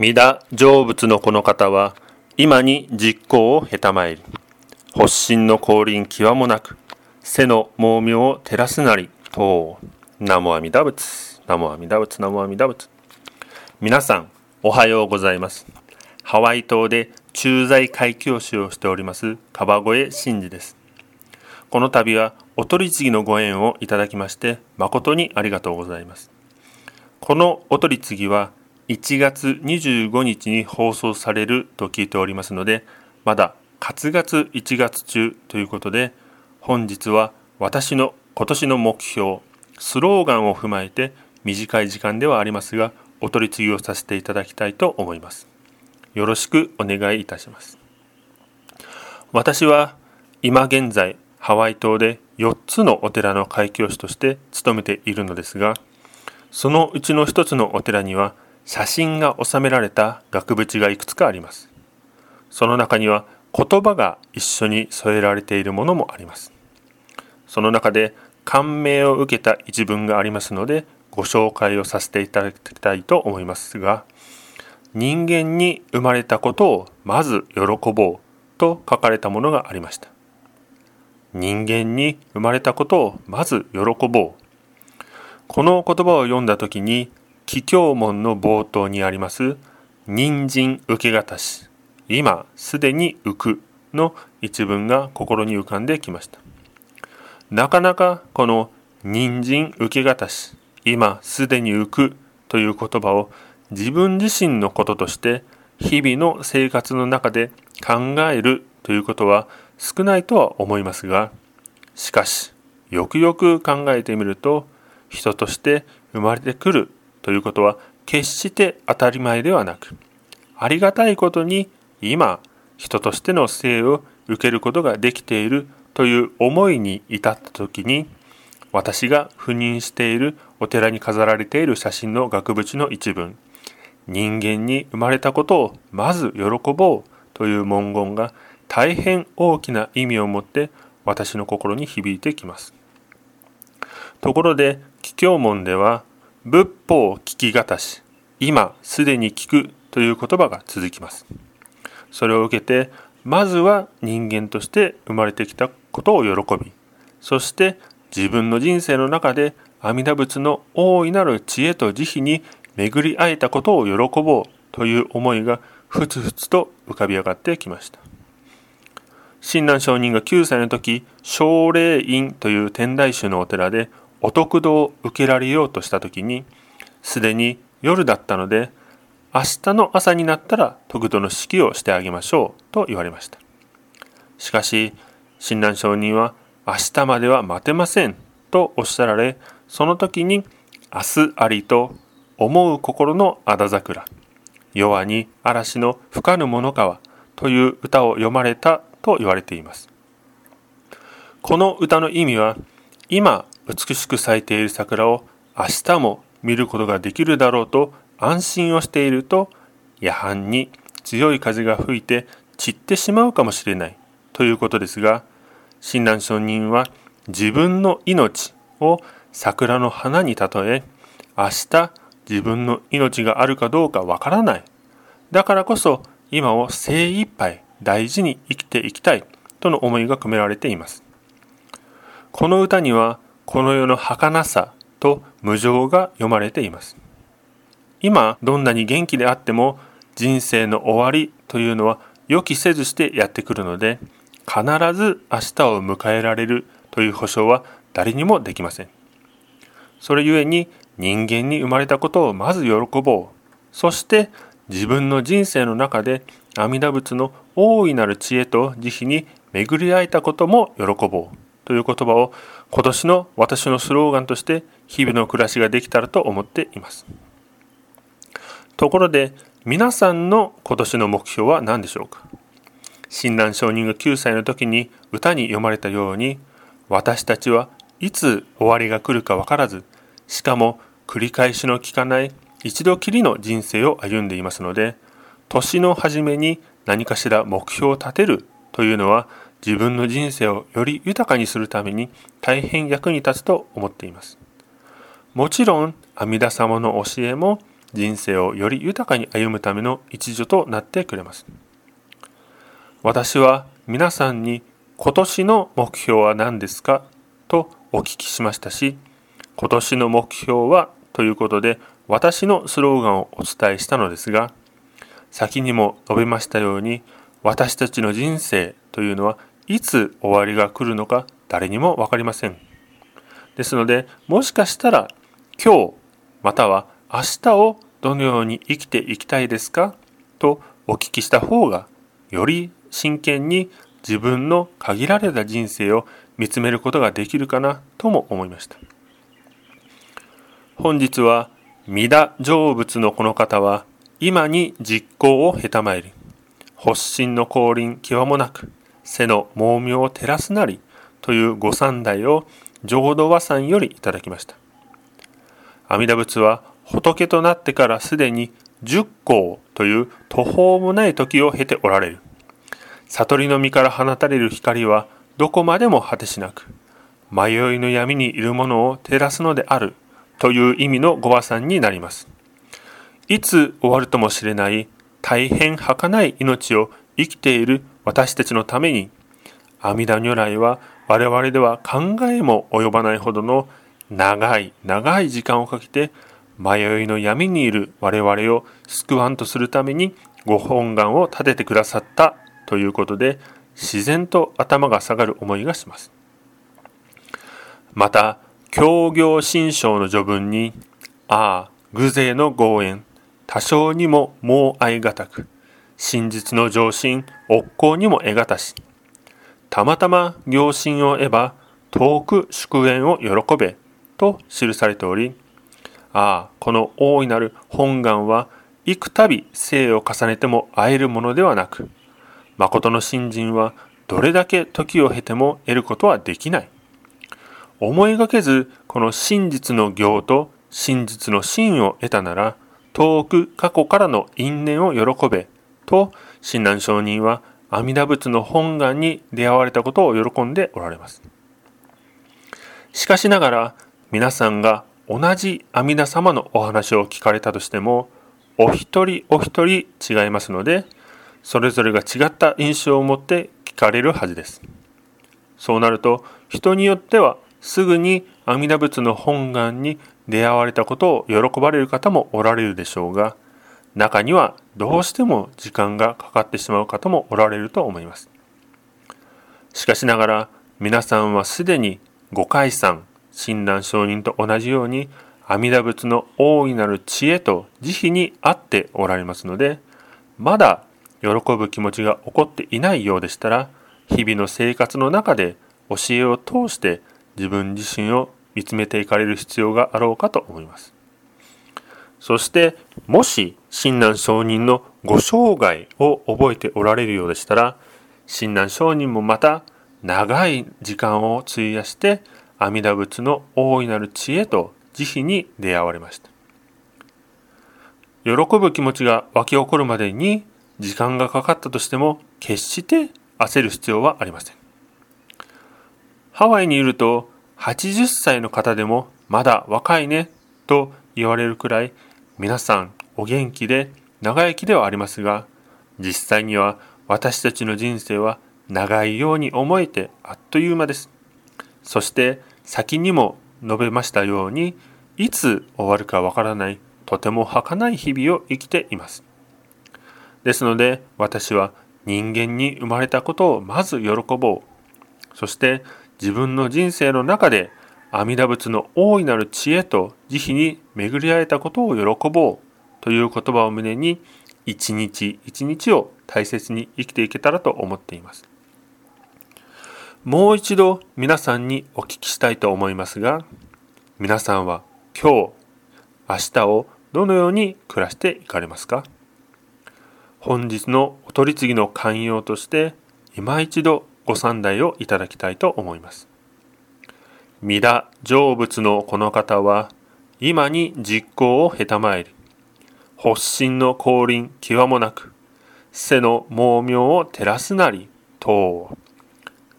皆成仏のこの方は今に実行をへたまえり発心の降臨際もなく背の猛妙を照らすなりと南無阿弥陀仏南無阿弥陀仏南無阿弥陀仏。皆さんおはようございます。ハワイ島で駐在会教師をしております川越真嗣です。この度はお取り次ぎのご縁をいただきまして誠にありがとうございます。このお取り次ぎは1月25日に放送されると聞いておりますのでまだ活月1月中ということで本日は私の今年の目標スローガンを踏まえて短い時間ではありますがお取り次ぎをさせていただきたいと思います。よろしくお願いいたします。私は今現在ハワイ島で4つのお寺の開教師として勤めているのですがそのうちの1つのお寺には写真が収められた額縁がいくつかあります。その中には言葉が一緒に添えられているものもあります。その中で感銘を受けた一文がありますのでご紹介をさせていただきたいと思いますが人間に生まれたことをまず喜ぼうと書かれたものがありました。人間に生まれたことをまず喜ぼう。この言葉を読んだ時に桔梗門の冒頭にあります人参受け方し。今すでに浮くの一文が心に浮かんできました。なかなかこの人参受け方し今すでに浮くという言葉を自分自身のこととして日々の生活の中で考えるということは少ないとは思いますがしかしよくよく考えてみると人として生まれてくるということは決して当たり前ではなくありがたいことに今人としての生を受けることができているという思いに至った時に私が赴任しているお寺に飾られている写真の額縁の一文人間に生まれたことをまず喜ぼうという文言が大変大きな意味を持って私の心に響いてきます。ところで桔梗門では仏法を聞きがたし今すでに聞くという言葉が続きます。それを受けてまずは人間として生まれてきたことを喜びそして自分の人生の中で阿弥陀仏の大いなる知恵と慈悲に巡り会えたことを喜ぼうという思いがふつふつと浮かび上がってきました。親鸞上人が9歳の時奨励院という天台宗のお寺でお得度を受けられようとした時にすでに夜だったので明日の朝になったら得度の式をしてあげましょうと言われました。しかし親鸞上人は明日までは待てませんとおっしゃられその時に明日ありと思う心のあだ桜弱に嵐の吹かぬ者川という歌を読まれたと言われています。この歌の意味は今美しく咲いている桜を明日も見ることができるだろうと安心をしていると夜半に強い風が吹いて散ってしまうかもしれない。ということですが親鸞上人は自分の命を桜の花に例え明日自分の命があるかどうかわからない。だからこそ今を精一杯大事に生きていきたいとの思いが込められています。この歌にはこの世の儚さと無常が読まれています。今どんなに元気であっても人生の終わりというのは予期せずしてやってくるので必ず明日を迎えられるという保証は誰にもできません。それゆえに人間に生まれたことをまず喜ぼう。そして自分の人生の中で阿弥陀仏の大いなる知恵と慈悲に巡り合えたことも喜ぼう。という言葉を今年の私のスローガンとして日々の暮らしができたらと思っています。ところで皆さんの今年の目標は何でしょうか？親鸞上人が9歳の時に歌に読まれたように私たちはいつ終わりが来るか分からずしかも繰り返しの効かない一度きりの人生を歩んでいますので年の初めに何かしら目標を立てるというのは自分の人生をより豊かにするために大変役に立つと思っています。もちろん阿弥陀様の教えも人生をより豊かに歩むための一助となってくれます。私は皆さんに今年の目標は何ですかとお聞きしましたし、今年の目標はということで私のスローガンをお伝えしたのですが、先にも述べましたように、私たちの人生というのはいつ終わりが来るのか誰にも分かりません。ですので、もしかしたら今日または明日をどのように生きていきたいですか？とお聞きした方がより真剣に自分の限られた人生を見つめることができるかなとも思いました。本日は、皆成仏のこの方は、今に実行を経たまえり、発心の降臨極もなく、背の猛妙を照らすなり、というご三代を浄土和さんよりいただきました。阿弥陀仏は仏となってからすでに十光という途方もない時を経ておられる。悟りの実から放たれる光はどこまでも果てしなく、迷いの闇にいるものを照らすのであるという意味のご和算になります。いつ終わるともしれない大変儚い命を生きている私たちのために、阿弥陀如来は我々では考えも及ばないほどの長い長い時間をかけて迷いの闇にいる我々を救わんとするためにご本願を立ててくださったということで自然と頭が下がる思いがします。また、協業新章の序文に、ああ、偶勢の豪縁、多少にももう愛がたく、真実の上心、奥行にも得がたし、たまたま行心を得ば、遠く祝宴を喜べ、と記されており、ああ、この大いなる本願は、幾度生を重ねても会えるものではなく、誠の信心はどれだけ時を経ても得ることはできない。思いがけず、この真実の行と真実の真を得たなら、遠く過去からの因縁を喜べ、と、親鸞上人は阿弥陀仏の本願に出会われたことを喜んでおられます。しかしながら、皆さんが同じ阿弥陀様のお話を聞かれたとしても、お一人お一人違いますので、それぞれが違った印象を持って聞かれるはずです。そうなると、人によってはすぐに阿弥陀仏の本願に出会われたことを喜ばれる方もおられるでしょうが、中にはどうしても時間がかかってしまう方もおられると思います。しかしながら、皆さんはすでに五解散、親鸞上人と同じように阿弥陀仏の大いなる知恵と慈悲にあっておられますので、まだ喜ぶ気持ちが起こっていないようでしたら、日々の生活の中で教えを通して自分自身を見つめていかれる必要があろうかと思います。そして、もし親鸞上人のご生涯を覚えておられるようでしたら、親鸞上人もまた長い時間を費やして阿弥陀仏の大いなる知恵と慈悲に出会われました。喜ぶ気持ちが湧き起こるまでに時間がかかったとしても決して焦る必要はありません。ハワイにいると80歳の方でもまだ若いねと言われるくらい皆さんお元気で長生きではありますが実際には私たちの人生は長いように思えてあっという間です。そして先にも述べましたようにいつ終わるかわからないとても儚い日々を生きています。ですので私は人間に生まれたことをまず喜ぼう。そして自分の人生の中で阿弥陀仏の大いなる知恵と慈悲に巡り合えたことを喜ぼうという言葉を胸に一日一日を大切に生きていけたらと思っています。もう一度皆さんにお聞きしたいと思いますが、皆さんは今日、明日をどのように暮らしていかれますか？本日のお取り次ぎの寛容として今一度ご参代をいただきたいと思います。皆成仏のこの方は、今に実行を経たまえり、発心の降臨極もなく、背の猛妙を照らすなり、と、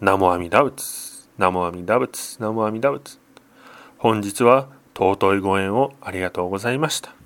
ナモ阿弥陀仏、ナモ阿弥陀仏、ナモ阿弥陀仏。本日は尊いご縁をありがとうございました。